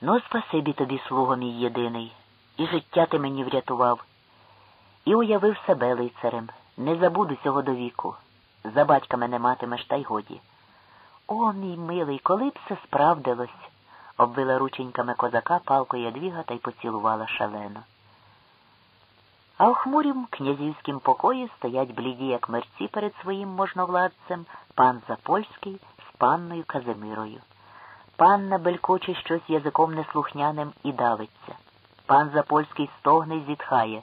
Ну, спасибі тобі, слуго мій єдиний, і життя ти мені врятував. І уявив себе лицарем. Не забуду цього до віку. За батька мене матимеш, та й годі. О, мій милий, коли б це справдилось, обвила рученьками козака палкою ядвіга та й поцілувала шалено. А у хмурім князівськім покої стоять бліді, як мерці перед своїм можновладцем, пан Запольський з панною Казимирою. Панна белькоче щось язиком неслухняним і давиться. Пан Запольський стогне й зітхає.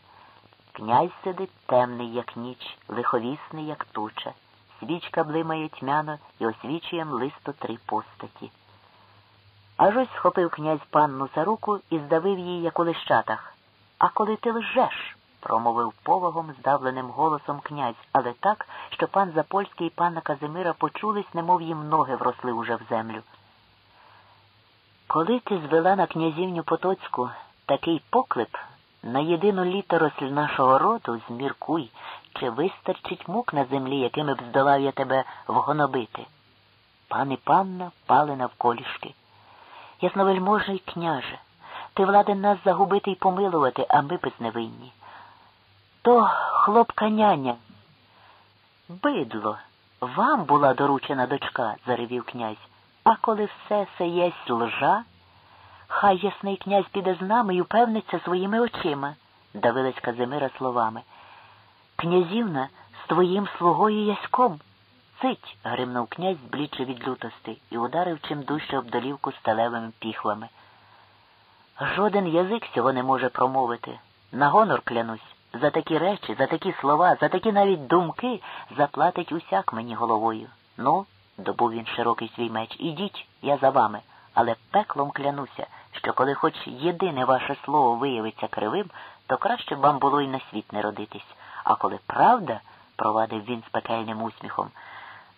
Князь сидить темний, як ніч, лиховісний, як туча. Свічка блимає тьмяно і освічує млисто три постаті. Аж ось схопив князь панну за руку і здавив її, як у лищатах. А коли ти лжеш? промовив повагом, здавленим голосом князь, але так, що пан Запольський і панна Казимира почулись, немов їм ноги вросли уже в землю. Коли ти звела на князівню Потоцьку такий поклеп, на єдину літеросль нашого роду зміркуй, чи вистачить мук на землі, якими б здолав я тебе вгонобити. Пан і панна пали навколішки. Ясновельможний княже, ти владен нас загубити і помилувати, а ми безневинні. То хлопка няня. Бидло, вам була доручена дочка, заревів князь. А коли все це єсть лжа, хай ясний князь піде з нами і упевниться своїми очима, давилась Казимира словами. Князівна з твоїм слугою яськом. Цить. гримнув князь, збліче від лютости, і ударив чим дужче об долівку сталевими піхвами. Жоден язик цього не може промовити. На гонор клянусь. За такі речі, за такі слова, за такі навіть думки заплатить усяк мені головою. Ну, добув він широкий свій меч, ідіть, я за вами, але пеклом клянуся, що коли хоч єдине ваше слово виявиться кривим, то краще б вам було й на світ не родитись. А коли правда, провадив він з пекельним усміхом,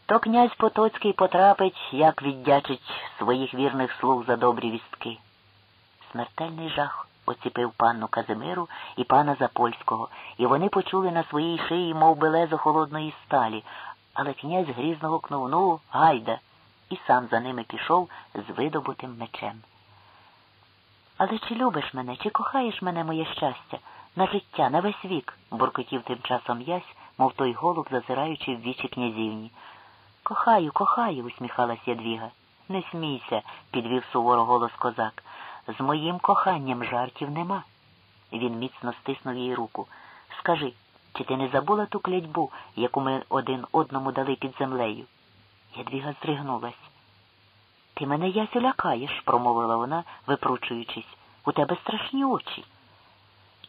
то князь Потоцький потрапить, як віддячить своїх вірних слуг за добрі вістки. Смертельний жах оціпив панну Казимиру і пана Запольського, і вони почули на своїй шиї, мов белезо холодної сталі, але князь грізно гукнув Ну, гайда, і сам за ними пішов з видобутим мечем. Але чи любиш мене, чи кохаєш мене моє щастя, на життя, на весь вік? буркотів тим часом ясь, мов той голуб, зазираючи в вічі князівні. Кохаю, кохаю, усміхалась Ядвіга. Не смійся, підвів суворо голос козак. З моїм коханням жартів нема. Він міцно стиснув їй руку. Скажи, чи ти не забула ту клятьбу, яку ми один одному дали під землею? Ядвіга здригнулась. Ти мене ясю лякаєш, промовила вона, випручуючись. У тебе страшні очі.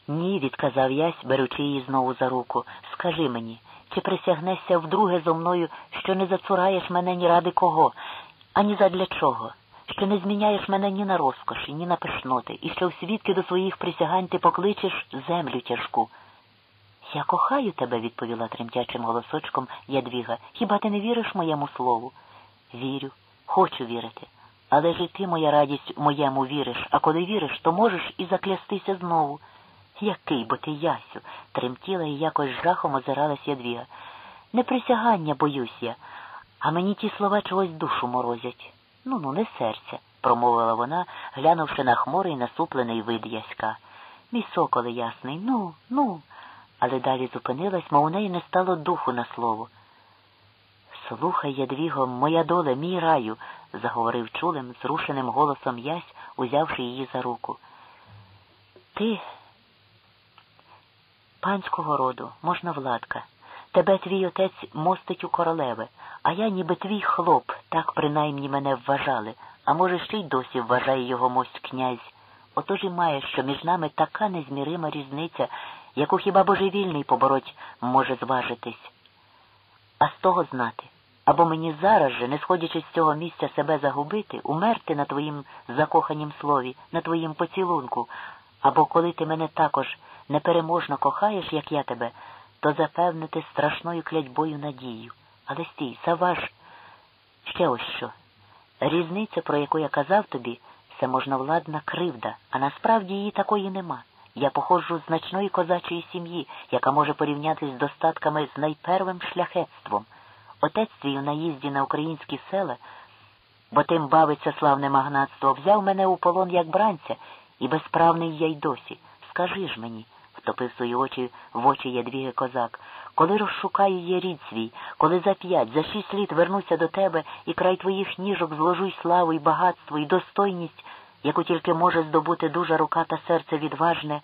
Ні, відказав ясь, беручи її знову за руку. Скажи мені, чи присягнешся вдруге зо мною, що не зацураєш мене ні ради кого, ані задля чого, що не зміняєш мене ні на розкоші, ні на пишноти, і що в свідки до своїх присягань ти покличеш землю тяжку. Я кохаю тебе, відповіла тремтячим голосочком Ядвіга. Хіба ти не віриш моєму слову? Вірю, хочу вірити. Але ж і ти, моя радість, моєму віриш, а коли віриш, то можеш і заклястися знову. Який бо ти, Ясю, тремтіла і якось жахом озиралась Ядвіга. Не присягання боюсь я, а мені ті слова чогось душу морозять. Ну ну, не серця, промовила вона, глянувши на хмурий насуплений вид яська. Мій соколе ясний, ну, ну але далі зупинилась, мов у неї не стало духу на слово. Слухай, Ядвіго, моя доля, мій раю, заговорив чулим, зрушеним голосом ясь, узявши її за руку. Ти панського роду, можна владка. Тебе твій отець мостить у королеве, а я ніби твій хлоп, так принаймні мене вважали, а може, ще й досі вважає його мость князь. Отож і має, що між нами така незмірима різниця, яку хіба божевільний побороть може зважитись. А з того знати, або мені зараз же, не сходячи з цього місця себе загубити, умерти на твоїм закоханім слові, на твоїм поцілунку, або коли ти мене також непереможно кохаєш, як я тебе, то запевнити страшною клятьбою надію. Але стій, заваж ще ось що. Різниця, про яку я казав тобі, це можновладна кривда, а насправді її такої нема. Я походжу з значної козачої сім'ї, яка може порівнятись з достатками з найпервим шляхетством. Отець твій у наїзді на українські села бо тим бавиться славне магнатство, взяв мене у полон як бранця, і безправний я й досі. Скажи ж мені, втопив свої очі в очі ядвіги козак, коли розшукаю є рід свій, коли за п'ять, за шість літ вернуся до тебе і край твоїх ніжок зложу й славу, і багатство, і достойність, яку тільки може здобути дуже рука та серце відважне.